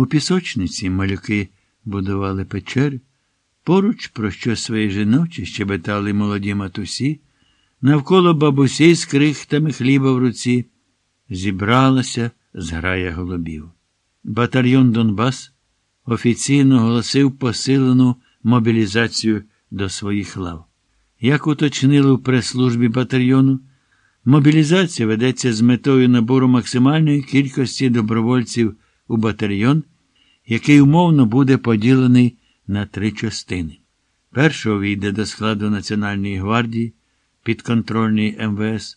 У пісочниці малюки будували печери, поруч про що свої жіночі щебетали молоді матусі, навколо бабусі з крихтами хліба в руці зібралася зграя голубів. Батальйон Донбас офіційно оголосив посилену мобілізацію до своїх лав. Як уточнили в прес-службі батальйону, мобілізація ведеться з метою набору максимальної кількості добровольців у батальйон, який умовно буде поділений на три частини. Першого війде до складу Національної гвардії, підконтрольної МВС,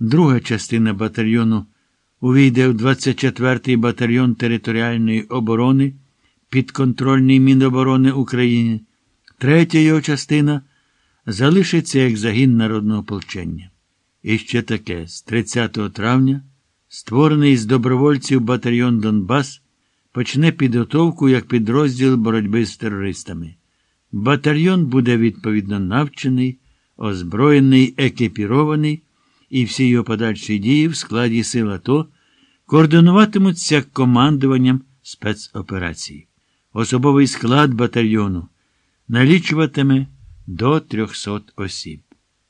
друга частина батальйону увійде в 24-й батальйон територіальної оборони, підконтрольний Міноборони України, третя його частина залишиться як загін народного ополчення. І ще таке, з 30 травня, створений з добровольців батальйон Донбас, почне підготовку як підрозділ боротьби з терористами. Батальйон буде відповідно навчений, озброєний, екіпірований, і всі його подальші дії в складі сил АТО координуватимуться командуванням спецоперацій. Особовий склад батальйону налічуватиме до 300 осіб.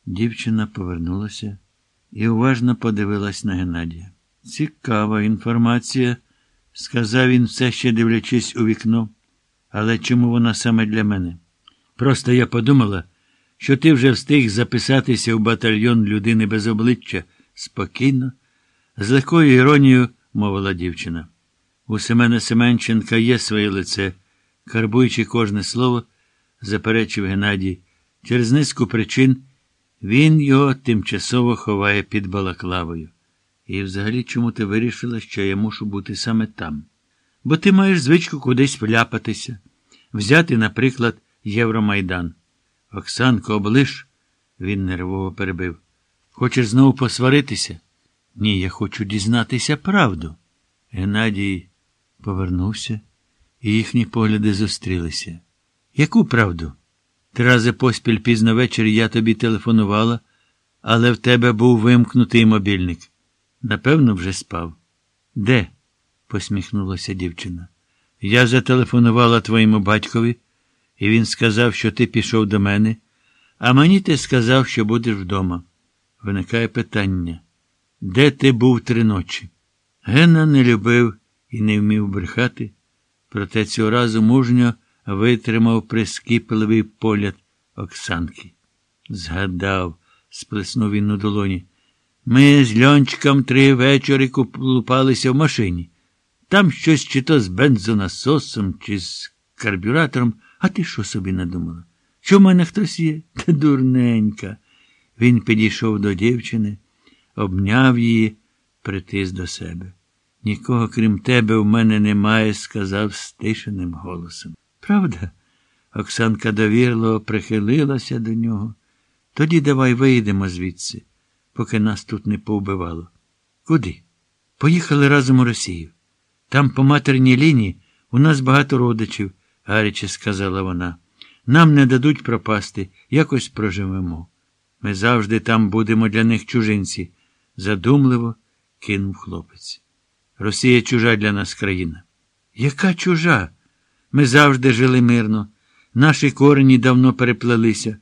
Дівчина повернулася і уважно подивилась на Геннадія. Цікава інформація, сказав він, все ще дивлячись у вікно. Але чому вона саме для мене? Просто я подумала, що ти вже встиг записатися в батальйон людини без обличчя спокійно, з легкою іронією мовила дівчина. У Семена Семенченка є своє лице, карбуючи кожне слово, заперечив Геннадій. Через низку причин він його тимчасово ховає під балаклавою. І взагалі чому ти вирішила, що я мушу бути саме там? Бо ти маєш звичку кудись вляпатися, взяти, наприклад, Євромайдан. Оксанко, облиш, він нервово перебив. Хочеш знову посваритися? Ні, я хочу дізнатися правду. Геннадій повернувся, і їхні погляди зустрілися. Яку правду? Три рази поспіль пізно ввечері я тобі телефонувала, але в тебе був вимкнутий мобільник. Напевно, вже спав. Де? посміхнулася дівчина. Я зателефонувала твоєму батькові, і він сказав, що ти пішов до мене, а мені ти сказав, що будеш вдома. Виникає питання. Де ти був три ночі? Гена не любив і не вмів брехати, проте цього разу мужньо витримав прискіпливий погляд Оксанки. Згадав, сплеснув він у долоні. Ми з льончиком три вечори купалися в машині. Там щось чи то з бензонасосом, чи з карбюратором, а ти що собі надумала? Що в мене хтось є? Та дурненька. Він підійшов до дівчини, обняв її, притис до себе. Нікого, крім тебе, в мене немає, сказав стишеним голосом. Правда? Оксанка довірливо прихилилася до нього. Тоді давай вийдемо звідси, поки нас тут не повбивало. Куди? Поїхали разом у Росію. Там по матерній лінії у нас багато родичів, гаряче сказала вона. Нам не дадуть пропасти, якось проживемо. Ми завжди там будемо для них чужинці, задумливо кинув хлопець. Росія чужа для нас країна. Яка чужа? Ми завжди жили мирно. Наші корені давно переплелися.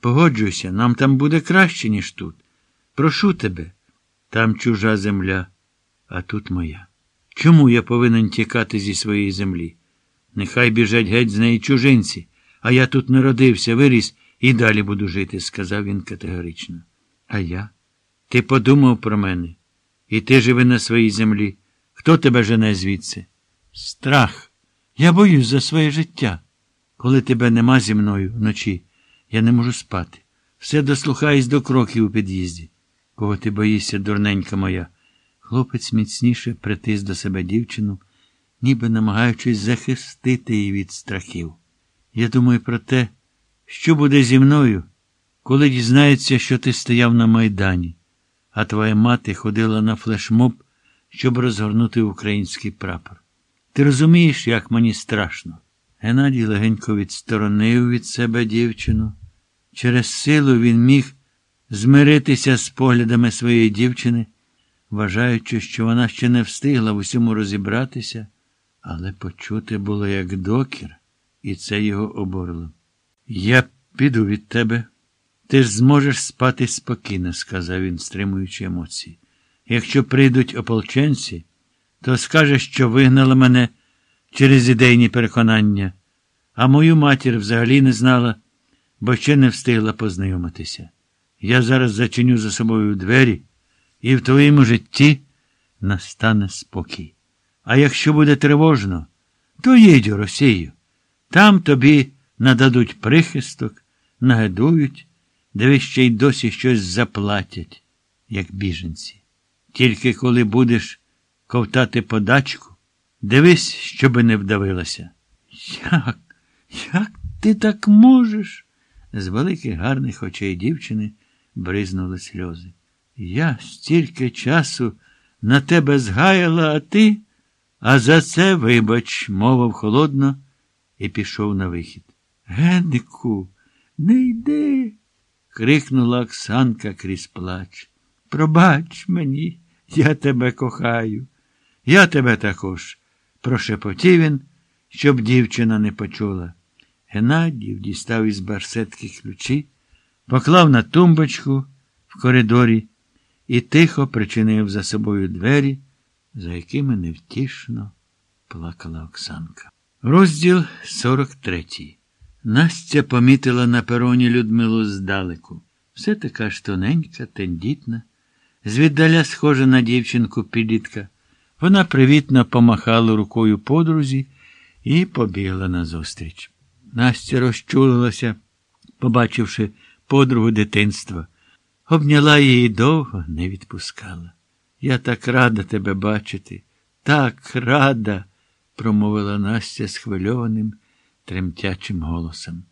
Погоджуйся, нам там буде краще, ніж тут. Прошу тебе, там чужа земля, а тут моя. Чому я повинен тікати зі своєї землі? Нехай біжать геть з неї чужинці, а я тут народився, виріс і далі буду жити, сказав він категорично. А я? Ти подумав про мене, і ти живи на своїй землі. Хто тебе жене звідси? Страх. Я боюсь за своє життя. Коли тебе нема зі мною вночі, я не можу спати. Все дослухаюсь до кроків у під'їзді. Кого ти боїшся, дурненька моя? Хлопець міцніше притис до себе дівчину, ніби намагаючись захистити її від страхів. Я думаю про те, що буде зі мною, коли дізнається, що ти стояв на Майдані, а твоя мати ходила на флешмоб, щоб розгорнути український прапор. Ти розумієш, як мені страшно? Геннадій легенько відсторонив від себе дівчину. Через силу він міг змиритися з поглядами своєї дівчини, вважаючи, що вона ще не встигла в усьому розібратися, Але почути було, як докір, і це його оборило. Я піду від тебе. Ти ж зможеш спати спокійно, сказав він, стримуючи емоції. Якщо прийдуть ополченці, то скажеш, що вигнала мене через ідейні переконання, а мою матір взагалі не знала, бо ще не встигла познайомитися. Я зараз зачиню за собою двері, і в твоєму житті настане спокій. А якщо буде тривожно, то їдь у Росію. Там тобі нададуть прихисток, нагадують, де ще й досі щось заплатять, як біженці. Тільки коли будеш ковтати подачку, дивись, щоби не вдавилася. Як? Як ти так можеш? З великих гарних очей дівчини бризнули сльози. Я стільки часу на тебе згаяла, а ти, а за це, вибач, мовив холодно і пішов на вихід. Геннику, не йди. крикнула Оксанка крізь плач. Пробач мені, я тебе кохаю. Я тебе також, прошепотів він, щоб дівчина не почула. Геннадів дістав із барсетки ключі, поклав на тумбочку в коридорі і тихо причинив за собою двері, за якими невтішно плакала Оксанка. Розділ 43. Настя помітила на пероні Людмилу здалеку. Все така ж тоненька, тендітна, звіддаля схожа на дівчинку підлітка. Вона привітно помахала рукою подрузі і побігла назустріч. Настя розчулилася, побачивши подругу дитинства. Обняла її довго, не відпускала. Я так рада тебе бачити, так рада, промовила Настя схвильованим, тремтячим голосом.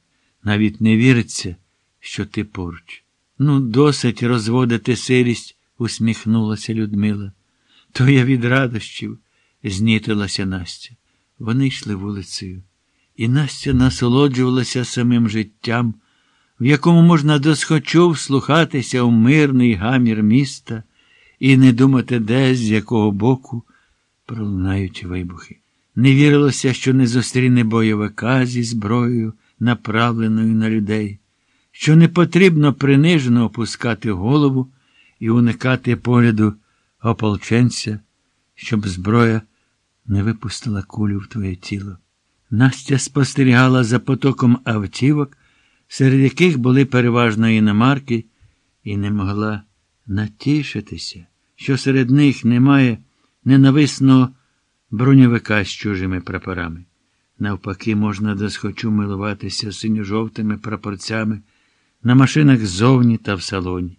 Навіть не віриться, що ти поруч. Ну, досить розводити сирість, усміхнулася Людмила. То я від радощів, знітилася Настя. Вони йшли вулицею, і Настя насолоджувалася самим життям, в якому можна досхочу вслухатися у мирний гамір міста і не думати, де, з якого боку пролунають вибухи. Не вірилося, що не зустріне бойовика зі зброєю, направленою на людей, що не потрібно принижено опускати голову і уникати погляду ополченця, щоб зброя не випустила кулю в твоє тіло. Настя спостерігала за потоком автівок, серед яких були переважно іномарки, і не могла натішитися, що серед них немає ненависного броньовика з чужими прапорами. Навпаки, можна досхочу милуватися синьо-жовтими прапорцями на машинах ззовні та в салоні.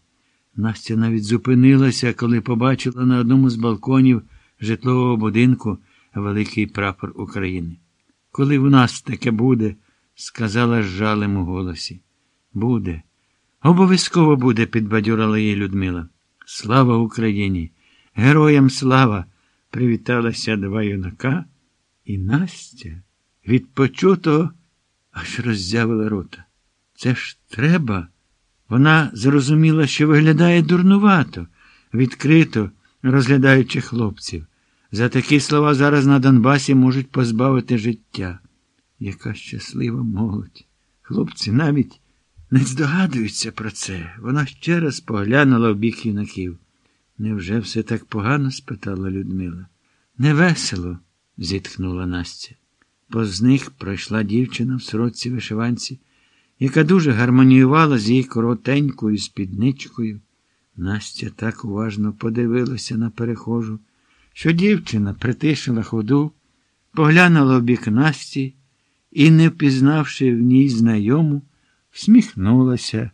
Настя навіть зупинилася, коли побачила на одному з балконів житлового будинку великий прапор України. Коли в нас таке буде, сказала з жалем у голосі. Буде. Обов'язково буде, підбадьорила її Людмила. Слава Україні! Героям слава! Привіталася два юнака, і Настя від почутого аж роззявила рота. Це ж треба. Вона зрозуміла, що виглядає дурнувато, відкрито розглядаючи хлопців. За такі слова зараз на Донбасі можуть позбавити життя. Яка щаслива молодь. Хлопці навіть не здогадуються про це. Вона ще раз поглянула в бік юнаків. Невже все так погано? спитала Людмила. Невесело, зітхнула Настя. Поз них пройшла дівчина в сорочці вишиванці, яка дуже гармоніювала з її коротенькою спідничкою. Настя так уважно подивилася на перехожу, що дівчина притишила ходу, поглянула в бік Насті і, не впізнавши в ній знайому, всміхнулася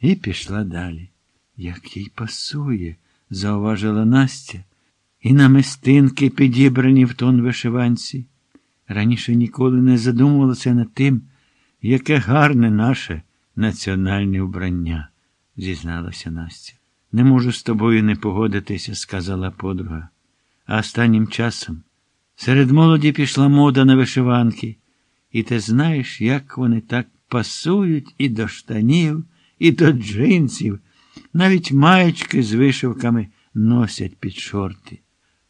і пішла далі. Як їй пасує, зауважила Настя, і намистинки підібрані в тон вишиванці. Раніше ніколи не задумувалася над тим, яке гарне наше національне вбрання, зізналася Настя. Не можу з тобою не погодитися, сказала подруга. А останнім часом серед молоді пішла мода на вишиванки, і ти знаєш, як вони так пасують і до штанів, і до джинсів, навіть маєчки з вишивками носять під шорти.